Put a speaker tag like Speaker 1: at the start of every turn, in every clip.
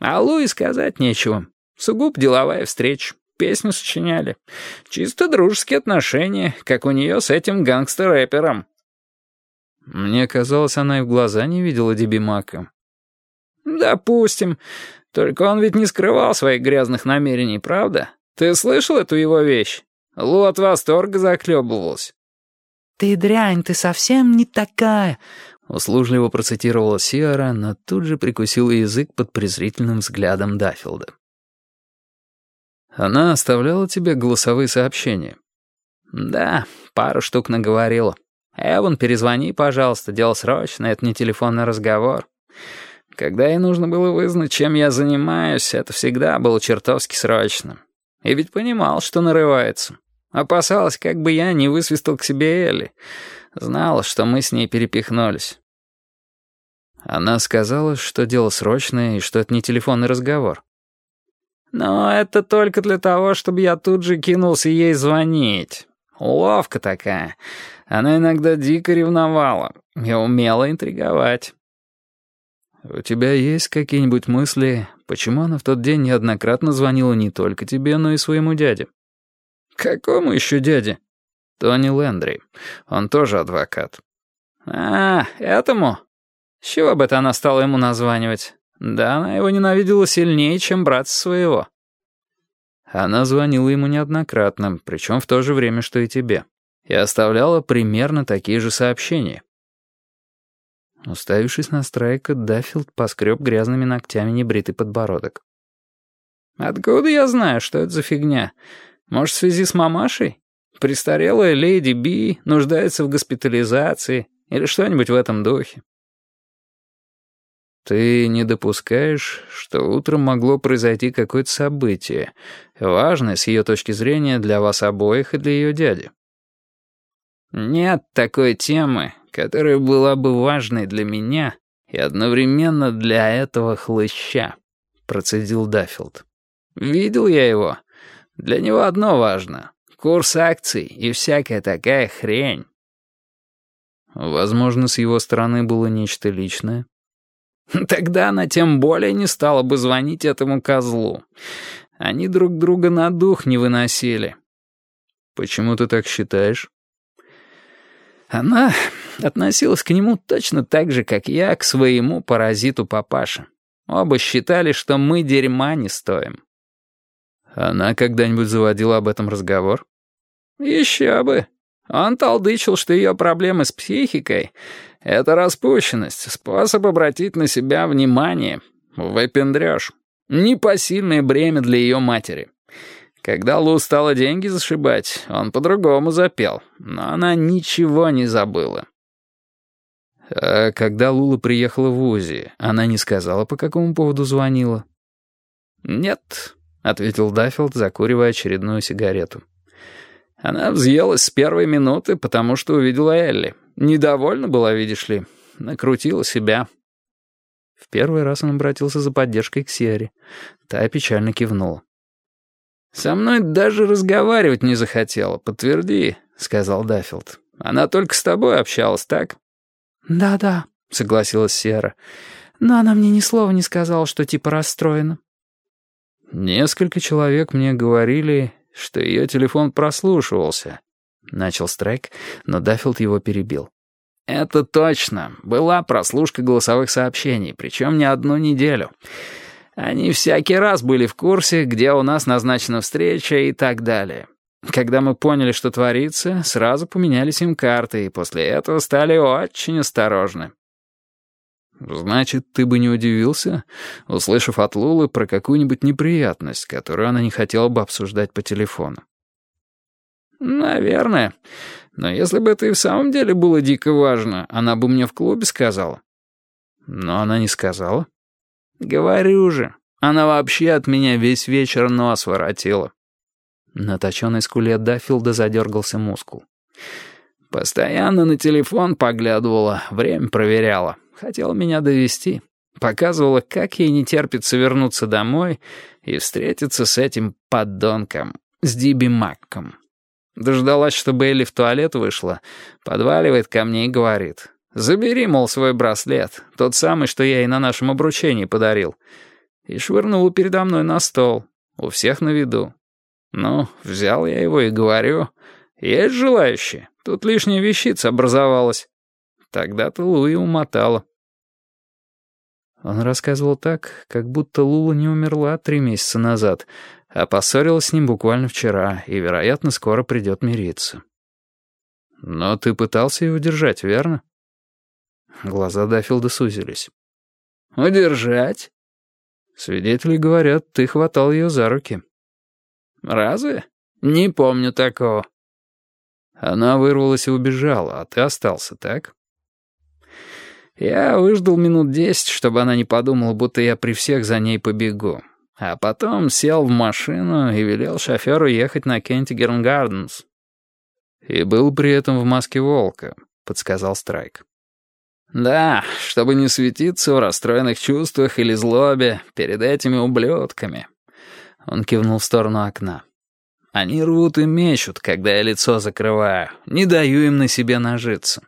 Speaker 1: А Луи сказать нечего. Сугуб деловая встреча. Песню сочиняли. Чисто дружеские отношения, как у нее с этим гангстер-рэпером.
Speaker 2: Мне казалось, она и в глаза не видела Диби Мака.
Speaker 1: «Допустим. Только он ведь не скрывал своих грязных намерений, правда? Ты слышал эту его вещь? Лу от восторга захлебывалась».
Speaker 3: «Ты дрянь, ты совсем не такая», —
Speaker 2: услужливо процитировала Сиара, но тут же прикусила язык под презрительным взглядом Даффилда. «Она оставляла тебе голосовые сообщения?»
Speaker 1: «Да, пару штук наговорила. Эван, перезвони, пожалуйста, дело срочно, это не телефонный разговор. Когда ей нужно было вызнать, чем я занимаюсь, это всегда было чертовски срочно. И ведь понимал, что нарывается. Опасалась, как бы я не высвистал к себе Элли. Знала, что мы с ней перепихнулись.
Speaker 2: Она сказала, что дело срочное и что это не телефонный разговор.
Speaker 1: Но это только для того, чтобы я тут же кинулся ей звонить. Уловка такая. Она иногда дико ревновала и умела интриговать.
Speaker 2: «У тебя есть какие-нибудь мысли, почему она в тот день неоднократно звонила не только тебе, но и своему дяде?»
Speaker 1: «Какому еще дяде?»
Speaker 2: «Тони Лэндри. Он тоже адвокат».
Speaker 1: «А, этому? С чего бы это она стала ему названивать? Да, она его ненавидела сильнее, чем брат своего».
Speaker 2: Она звонила ему неоднократно, причем в то же время, что и тебе, и оставляла примерно такие же сообщения. Уставившись на Страйка, Даффилд поскреб грязными ногтями небритый подбородок.
Speaker 1: «Откуда я знаю, что это за фигня? Может, в связи с мамашей? Престарелая леди Би нуждается в госпитализации или что-нибудь в этом духе?»
Speaker 2: «Ты не допускаешь, что утром могло произойти какое-то событие, важное с ее точки зрения для вас обоих и для ее дяди?»
Speaker 1: «Нет такой темы, которая была бы важной для меня и одновременно для этого хлыща», — процедил Даффилд. «Видел я его. Для него одно важно — курс акций и всякая такая хрень».
Speaker 2: Возможно, с его стороны было нечто личное.
Speaker 1: Тогда она тем более не стала бы звонить этому козлу. Они друг друга на дух не выносили.
Speaker 2: Почему ты так считаешь?
Speaker 1: Она относилась к нему точно так же, как я к своему паразиту папаше. Оба считали, что мы дерьма не стоим.
Speaker 2: Она когда-нибудь заводила об этом разговор?
Speaker 1: Еще бы. Он толдычил, что ее проблемы с психикой — это распущенность, способ обратить на себя внимание, выпендрёж, непосильное бремя для ее матери. Когда Лу стала деньги зашибать, он по-другому запел, но она ничего не забыла.
Speaker 2: А когда Лула приехала в УЗИ, она не сказала, по какому поводу звонила?
Speaker 1: «Нет», — ответил Даффилд, закуривая очередную сигарету. Она взъелась с первой минуты, потому что увидела Элли. Недовольна была, видишь ли. Накрутила себя.
Speaker 2: В первый раз он обратился за поддержкой к Сиаре. Та печально кивнула.
Speaker 1: «Со мной даже разговаривать не захотела, подтверди», — сказал Даффилд. «Она только с тобой общалась, так?»
Speaker 3: «Да-да», — согласилась Сера. «Но она мне ни слова не сказала, что типа расстроена».
Speaker 2: «Несколько человек мне говорили, что ее телефон прослушивался», — начал Страйк, но Даффилд его перебил.
Speaker 1: «Это точно. Была прослушка голосовых сообщений, причем не одну неделю. Они всякий раз были в курсе, где у нас назначена встреча и так далее. Когда мы поняли, что творится, сразу поменяли сим-карты, и после этого стали очень осторожны.
Speaker 2: «Значит, ты бы не удивился, услышав от Лулы про какую-нибудь неприятность, которую она не хотела бы обсуждать по телефону?»
Speaker 1: «Наверное. Но если бы это и в самом деле было дико важно, она бы мне в клубе сказала».
Speaker 2: «Но она не сказала?»
Speaker 1: «Говорю же, она вообще от меня весь вечер нос воротила».
Speaker 2: На точенной скуле Даффилда задергался мускул.
Speaker 1: «Постоянно на телефон поглядывала, время проверяла. Хотела меня довести. Показывала, как ей не терпится вернуться домой и встретиться с этим подонком, с Диби Макком. Дождалась, чтобы Элли в туалет вышла, подваливает ко мне и говорит. «Забери, мол, свой браслет, тот самый, что я ей на нашем обручении подарил. и швырнула передо мной на стол, у всех на виду. Ну, взял я его и говорю, есть желающие, тут лишняя вещица образовалась. Тогда-то Луи умотала.
Speaker 2: Он рассказывал так, как будто Лула не умерла три месяца назад, а поссорилась с ним буквально вчера и, вероятно, скоро придет мириться. «Но ты пытался его держать, верно?» Глаза Даффилда сузились.
Speaker 1: «Удержать?»
Speaker 2: «Свидетели говорят, ты хватал ее за руки».
Speaker 1: «Разве? Не помню такого».
Speaker 2: Она вырвалась и убежала, а ты остался, так?
Speaker 1: Я выждал минут десять, чтобы она не подумала, будто я при всех за ней побегу. А потом сел в машину и велел шоферу ехать на Кентигерн Гарденс.
Speaker 2: «И был при этом в маске волка», — подсказал Страйк.
Speaker 1: «Да, чтобы не светиться в расстроенных чувствах или злобе перед этими ублюдками». Он кивнул в сторону окна. «Они рвут и мечут, когда я лицо закрываю. Не даю им на себе нажиться.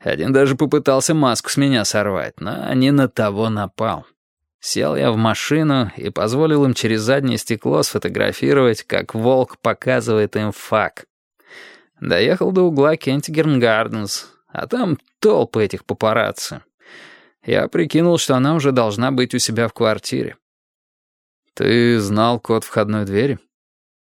Speaker 1: Один даже попытался маску с меня сорвать, но не на того напал. Сел я в машину и позволил им через заднее стекло сфотографировать, как волк показывает им фак. Доехал до угла Кентигерн Гарденс, а там толпы этих папарацци. Я прикинул, что она уже должна быть у себя в квартире.
Speaker 2: «Ты знал код входной двери?»